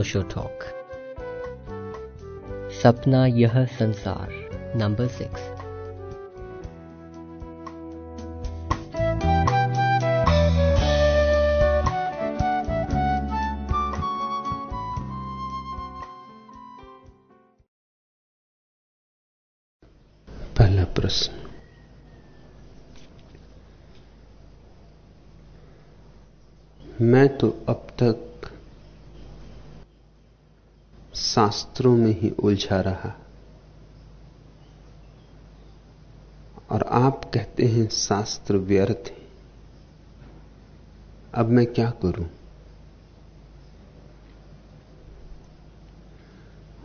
अनोशो talk सपना यह संसार नंबर सिक्स पहला प्रश्न। मैं तो अब तक शास्त्रों में ही उलझा रहा। और आप कहते हैं शास्त्र व्यर्थ है। अब मैं क्या करूँ?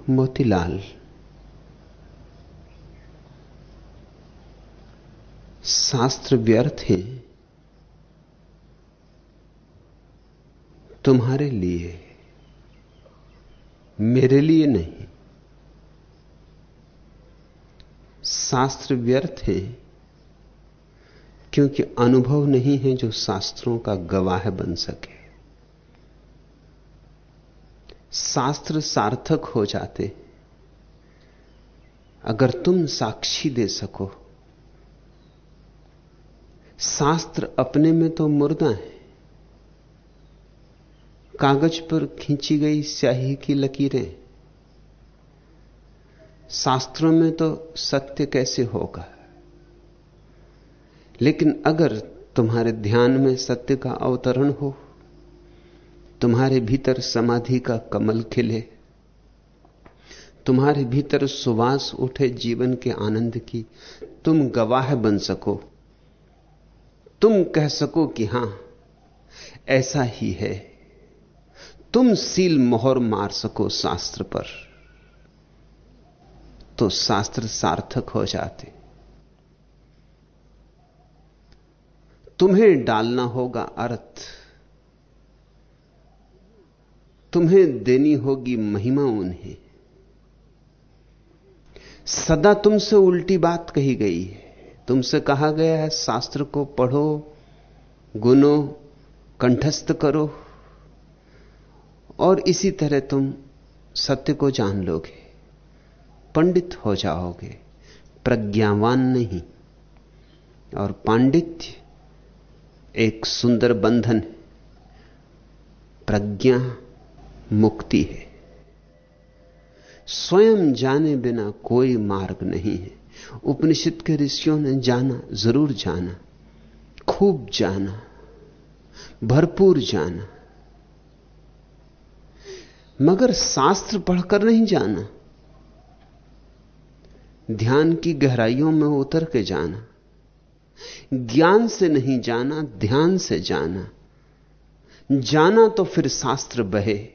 मोतीलाल, शास्त्र व्यर्थ है तुम्हारे लिए। मेरे लिए नहीं। शास्त्र व्यर्थ है, क्योंकि अनुभव नहीं है जो शास्त्रों का गवाह बन सके। शास्त्र सार्थक हो जाते अगर तुम साक्षी दे सको। शास्त्र अपने में तो मुर्दा है। कागज़ पर खींची गई स्याही की लकीरें। शास्त्रों में तो सत्य कैसे होगा? लेकिन अगर तुम्हारे ध्यान में सत्य का अवतरण हो, तुम्हारे भीतर समाधि का कमल खिले, तुम्हारे भीतर सुवास उठे जीवन के आनंद की, तुम गवाह बन सको। तुम कह सको कि हाँ, ऐसा ही है। तुम सील मोहर मार सको शास्त्र पर तो शास्त्र सार्थक हो जाते। तुम्हें डालना होगा अर्थ, तुम्हें देनी होगी महिमा उन्हें। सदा तुमसे उल्टी बात कही गई है। तुमसे कहा गया है, शास्त्र को पढ़ो, गुनो, कंठस्थ करो। और इसी तरह तुम सत्य को जान लोगे, पंडित हो जाओगे, प्रज्ञावान नहीं। और पांडित्य एक सुंदर बंधन है, प्रज्ञा मुक्ति है। स्वयं जाने बिना कोई मार्ग नहीं है। उपनिषद के ऋषियों ने जाना, ज़रूर जाना, खूब जाना, भरपूर जाना। मगर शास्त्र पढ़कर नहीं जाना। ध्यान की गहराइयों में उतर के जाना। ज्ञान से नहीं जाना, ध्यान से जाना। जाना तो फिर शास्त्र बहे।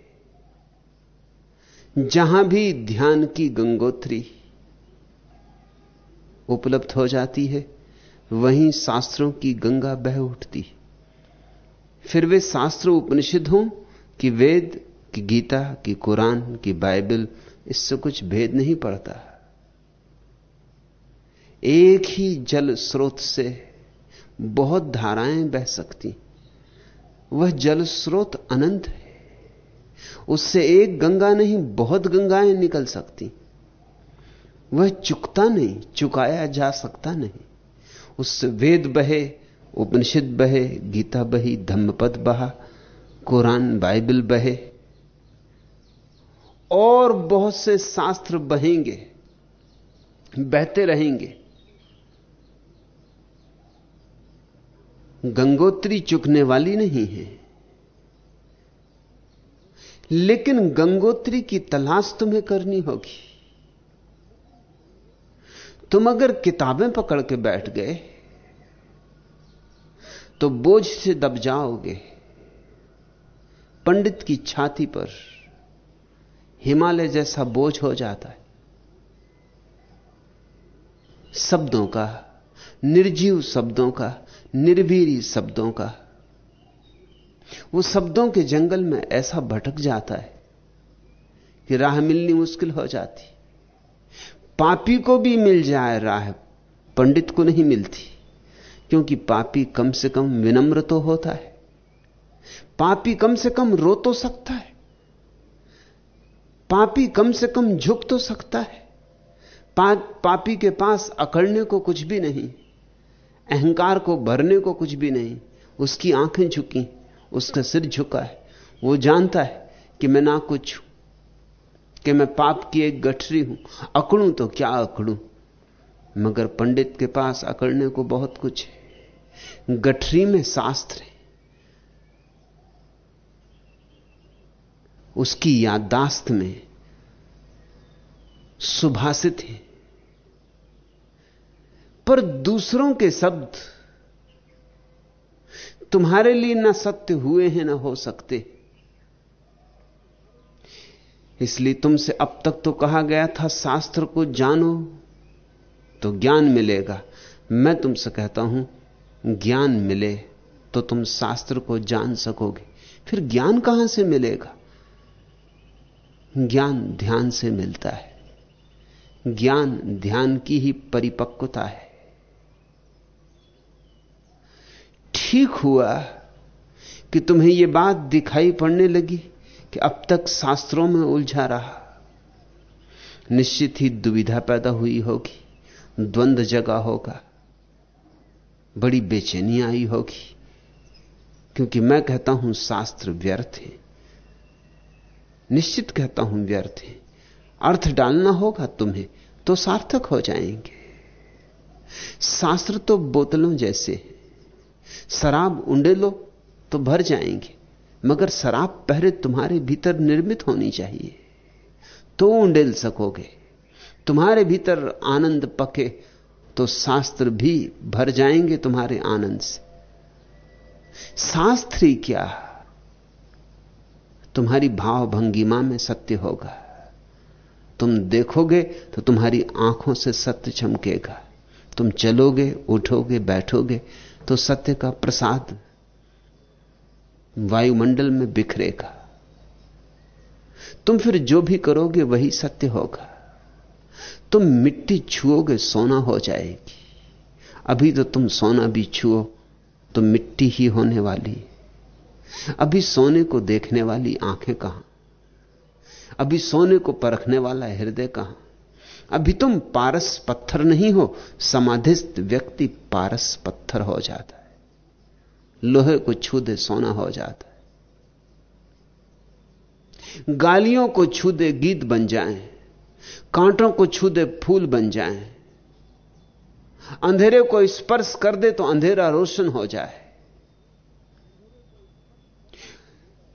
जहाँ भी ध्यान की गंगोत्री उपलब्ध हो जाती है, वहीं शास्त्रों की गंगा बह उठती। फिर वे शास्त्र उपनिषद हों कि वेद कि गीता, कि कुरान, कि बाइबल, इससे कुछ भेद नहीं पड़ता। एक ही जल स्रोत से बहुत धाराएँ बह सकती। वह जल स्रोत अनंत है। उससे एक गंगा नहीं, बहुत गंगाएँ निकल सकती। वह चुकता नहीं, चुकाया जा सकता नहीं। उससे वेद बहे, उपनिषद बहे, गीता बही, धम्मपद बहा, कुरान, बाइबल बहे। और बहुत से शास्त्र बहेंगे, बहते रहेंगे। गंगोत्री चुकने वाली नहीं है। लेकिन गंगोत्री की तलाश तुम्हें करनी होगी। तुम अगर किताबें पकड़ के बैठ गए तो बोझ से दब जाओगे, पंडित की छाती पर। हिमालय जैसा बोझ हो जाता है। शब्दों का, निर्जीव शब्दों का, निर्वीरी शब्दों का, वो शब्दों के जंगल में ऐसा भटक जाता है कि राह मिलनी मुश्किल हो जाती। पापी को भी मिल जाए राह, पंडित को नहीं मिलती, क्योंकि पापी कम से कम विनम्र तो होता है। पापी कम से कम रो तो सकता है। पापी कम से कम झुक तो सकता है। पा, पापी के पास अकड़ने को कुछ भी नहीं अहंकार को भरने को कुछ भी नहीं। उसकी आँखें झुकी उसका सिर झुका है। वो जानता है कि मैं ना कुछ हूँ कि मैं पाप की एक गठरी हूँ। अकड़ूं तो क्या अकड़ू? मगर पंडित के पास अकड़ने को बहुत कुछ है। गठरी में शास्त्र है। उसकी याददाश्त में सुभाषित है। पर दूसरों के शब्द तुम्हारे लिए ना सत्य हुए हैं, ना हो सकते। इसलिए तुमसे अब तक तो कहा गया था, शास्त्र को जानो तो ज्ञान मिलेगा। मैं तुमसे कहता हूँ, ज्ञान मिले तो तुम शास्त्र को जान सकोगे। फिर ज्ञान कहाँ से मिलेगा? ज्ञान ध्यान से मिलता है। ज्ञान ध्यान की ही परिपक्वता है। ठीक हुआ कि तुम्हें यह बात दिखाई पड़ने लगी कि अब तक शास्त्रों में उलझा रहा। निश्चित ही दुविधा पैदा हुई होगी, द्वंद्व जगा होगा, बड़ी बेचैनी आई होगी, क्योंकि मैं कहता हूँ शास्त्र व्यर्थ है। निश्चित कहता हूँ व्यर्थ है। अर्थ डालना होगा तुम्हें तो सार्थक हो जाएँगे। शास्त्र तो बोतलों जैसे शराब उंडे लो तो भर जाएँगे। मगर शराब पहले तुम्हारे भीतर निर्मित होनी चाहिए। तो उंडेल सकोगे। तुम्हारे भीतर आनंद पके तो शास्त्र भी भर जाएँगे तुम्हारे आनंद से। शास्त्र ही क्या? तुम्हारी भाव भंगिमा में सत्य होगा। तुम देखोगे तो तुम्हारी आँखों से सत्य चमकेगा। तुम चलोगे, उठोगे, बैठोगे तो सत्य का प्रसाद वायुमंडल में बिखरेगा। तुम फिर जो भी करोगे वही सत्य होगा। तुम मिट्टी छुओगे, सोना हो जाएगी। अभी तो तुम सोना भी छुओ तो मिट्टी ही होने वाली अभी सोने को देखने वाली आँखें कहाँ? अभी सोने को परखने वाला हृदय कहाँ? अभी तुम पारस पत्थर नहीं हो समाधिस्थ व्यक्ति पारस पत्थर हो जाता है। लोहे को छू दे सोना हो जाता है। गालियों को छू दे गीत बन जाएँ, कांटों को छू दे फूल बन जाएँ, अंधेरे को स्पर्श कर दे तो अंधेरा रोशन हो जाए।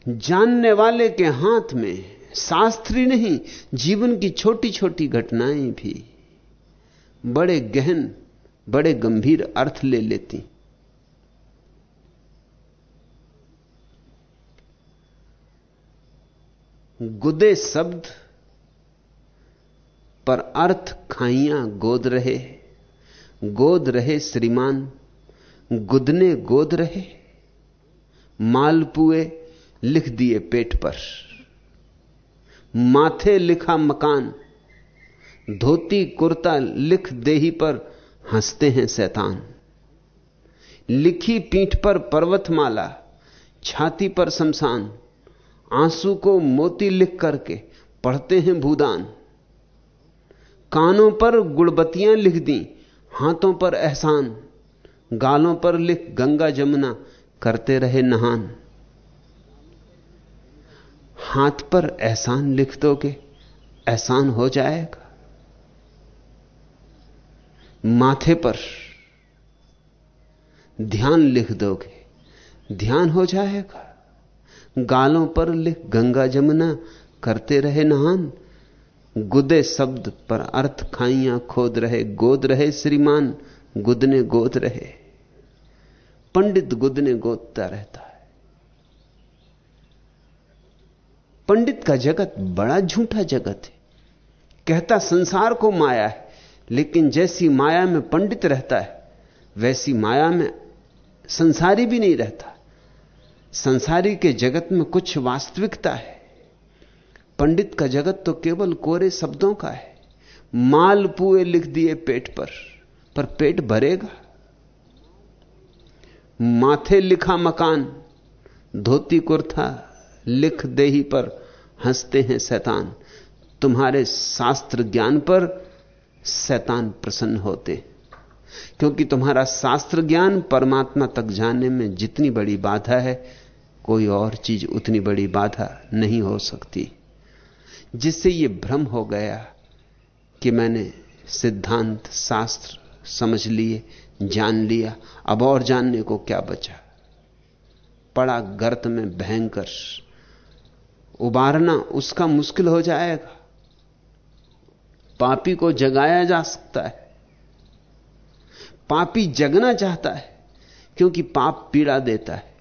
जानने वाले के हाथ में शास्त्री नहीं, जीवन की छोटी छोटी घटनाएँ भी बड़े गहन, बड़े गंभीर अर्थ ले लेती। गुदे शब्द पर अर्थ खाइया गोद रहे गोद रहे श्रीमान, गुदने गोद रहे मालपुए लिख दिए पेट पर। माथे लिखा मकान, धोती कुर्ता लिख देही पर हँसते हैं शैतान। लिखी पीठ पर पर्वतमाला, छाती पर शमशान, आँसू को मोती लिख करके पढ़ते हैं भूदान। कानों पर गुड़बतियाँ लिख दी, हाथों पर एहसान, गालों पर लिख गंगा जमुना, करते रहे नहान। हाथ पर एहसान लिख दोगे, एहसान हो जाएगा। माथे पर ध्यान लिख दोगे, ध्यान हो जाएगा। गालों पर लिख गंगा जमुना, करते रहे नहान। गुदे शब्द पर अर्थ खाइया, खोद रहे, गोद रहे श्रीमान, गुदने गोद रहे। पंडित गुदने गोदता रहता है। पंडित का जगत बड़ा झूठा जगत है। कहता संसार को माया है, लेकिन जैसी माया में पंडित रहता है, वैसी माया में संसारी भी नहीं रहता। संसारी के जगत में कुछ वास्तविकता है। पंडित का जगत तो केवल कोरे शब्दों का है। माल पुए लिख दिए पेट पर पर पेट भरेगा। माथे लिखा मकान, धोती कुर्ता लिख दे ही पर हँसते हैं शैतान। तुम्हारे शास्त्र ज्ञान पर शैतान प्रसन्न होते। क्योंकि तुम्हारा शास्त्र ज्ञान परमात्मा तक जाने में जितनी बड़ी बाधा है, कोई और चीज़ उतनी बड़ी बाधा नहीं हो सकती। जिससे यह भ्रम हो गया कि मैंने सिद्धांत, शास्त्र समझ लिए, जान लिया, अब और जानने को क्या बचा? पड़ा गर्त में भयंकर उबारना उसका मुश्किल हो जाएगा। पापी को जगाया जा सकता है। पापी जगना चाहता है, क्योंकि पाप पीड़ा देता है।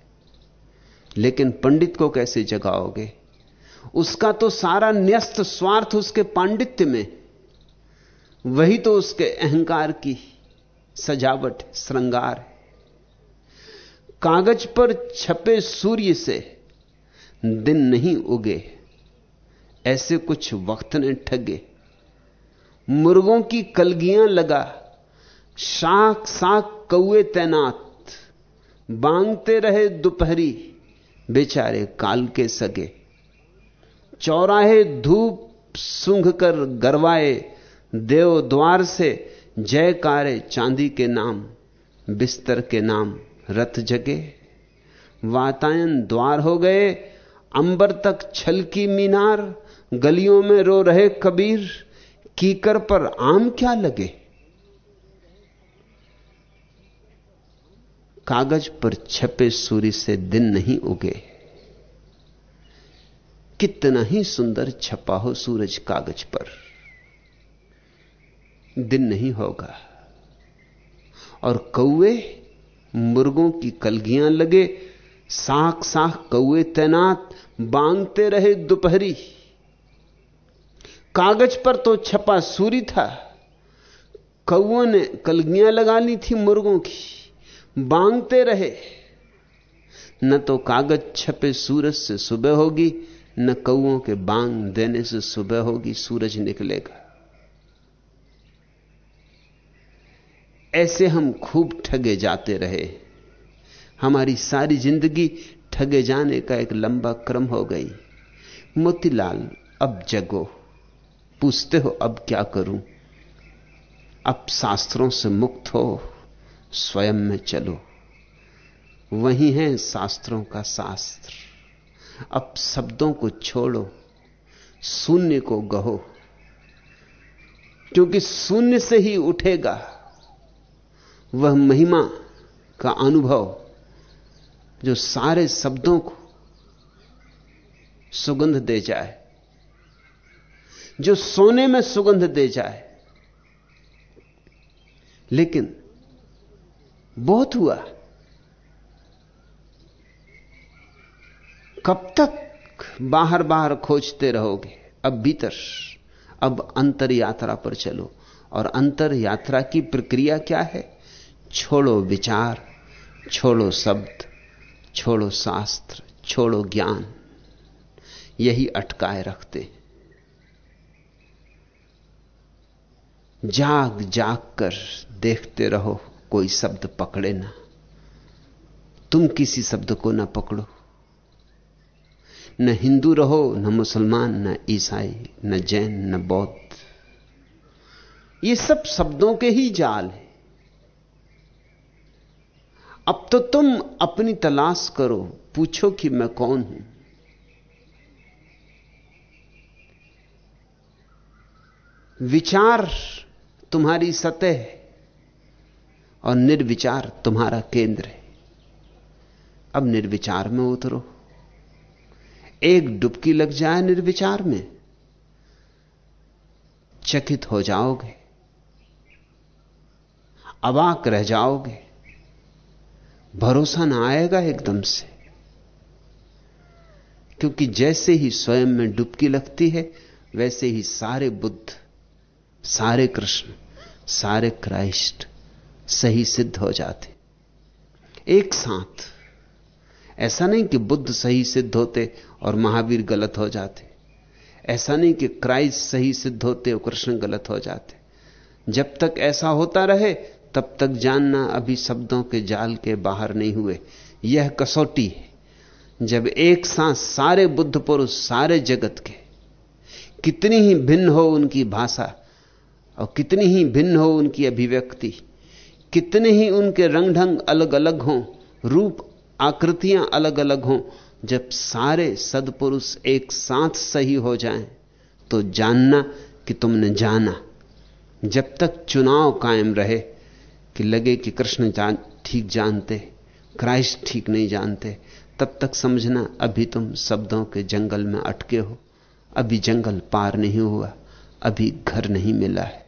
लेकिन पंडित को कैसे जगाओगे? उसका तो सारा न्यस्त स्वार्थ उसके पांडित्य में। वही तो उसके अहंकार की सजावट, श्रृंगार है। कागज़ पर छपे सूर्य से दिन नहीं उगे, ऐसे कुछ वक्त ने ठगे। मुर्गों की कलगियाँ लगा शाख साख कौए तैनात। बांगते रहे दोपहरी, बेचारे काल के सगे। चौराहे धूप सूंघ कर गरवाए देव द्वार से जयकारे चांदी के नाम, बिस्तर के नाम रथ जगे। वातायन द्वार हो गए अंबर तक छलकी मीनार, गलियों में रो रहे कबीर, कीकर पर आम क्या लगे? कागज़ पर छपे सूर्य से दिन नहीं उगे। कितना ही सुंदर छपा हो सूरज कागज़ पर। दिन नहीं होगा। और कौए मुर्गों की कलगियाँ लगे साख साख कौए तैनात बांगते रहे दोपहरी। कागज़ पर तो छपा सूरी था। कौओं ने कलगियाँ लगा ली थी मुर्गों की। बांगते रहे। न तो कागज़ छपे सूरज से सुबह होगी, न कौओं के बांग देने से सुबह होगी, सूरज निकलेगा। ऐसे हम खूब ठगे जाते रहे। हमारी सारी ज़िंदगी ठगे जाने का एक लंबा क्रम हो गई। मोतीलाल, अब जगो। पूछते हो, अब क्या करूँ? अब शास्त्रों से मुक्त हो, स्वयं में चलो। वही है शास्त्रों का शास्त्र। अब शब्दों को छोड़ो, शून्य को गहो। क्योंकि शून्य से ही उठेगा, वह महिमा का अनुभव जो सारे शब्दों को सुगंध दे जाए, जो सोने में सुगंध दे जाए। लेकिन बहुत हुआ। कब तक बाहर बाहर खोजते रहोगे? अब भीतर, अब अंतर यात्रा पर चलो। और अंतर यात्रा की प्रक्रिया क्या है? छोड़ो विचार, छोड़ो शब्द। छोड़ो शास्त्र, छोड़ो ज्ञान, यही अटकाए रखते जाग जाग कर देखते रहो, कोई शब्द पकड़े ना। तुम किसी शब्द को ना पकड़ो। न हिंदू रहो, न मुसलमान, न ईसाई, न जैन, न बौद्ध। ये सब शब्दों के ही जाल है। अब तो तुम अपनी तलाश करो, पूछो कि मैं कौन हूँ। विचार तुम्हारी सतह है और निर्विचार तुम्हारा केंद्र है। अब निर्विचार में उतरो। एक डुबकी लग जाए निर्विचार में, चकित हो जाओगे। अबाक रह जाओगे। भरोसा ना आएगा एकदम से। क्योंकि जैसे ही स्वयं में डुबकी लगती है, वैसे ही सारे बुद्ध, सारे कृष्ण, सारे क्राइस्ट सही सिद्ध हो जाते। एक साथ। ऐसा नहीं कि बुद्ध सही सिद्ध होते और महावीर गलत हो जाते। ऐसा नहीं कि क्राइस्ट सही सिद्ध होते और कृष्ण गलत हो जाते। जब तक ऐसा होता रहे तब तक जानना अभी शब्दों के जाल के बाहर नहीं हुए। यह कसौटी है। जब एक साथ सारे बुद्ध पुरुष, सारे जगत के, कितनी ही भिन्न हो उनकी भाषा और कितनी ही भिन्न हो उनकी अभिव्यक्ति, कितने ही उनके रंग ढंग अलग अलग हों, रूप आकृतियाँ अलग अलग हों, जब सारे सदपुरुष एक साथ सही हो जाएँ तो जानना कि तुमने जाना। जब तक चुनाव कायम रहे कि लगे कि कृष्ण जान, ठीक जानते, क्राइस्ट ठीक नहीं जानते, तब तक समझना, अभी तुम शब्दों के जंगल में अटके हो, अभी जंगल पार नहीं हुआ, अभी घर नहीं मिला है।